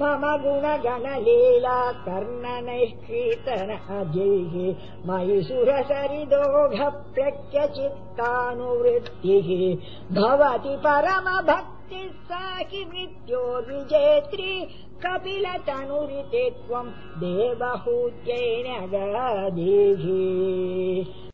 मम गुणगणलीला कर्णनैः अजैः मयि मयूसुरसरि दोघप्रत्यचित्तानुवृत्तिः भवति परमभक्तिः सा विद्यो विजेत्री कपिलतनुरिते त्वम् देवहूजीः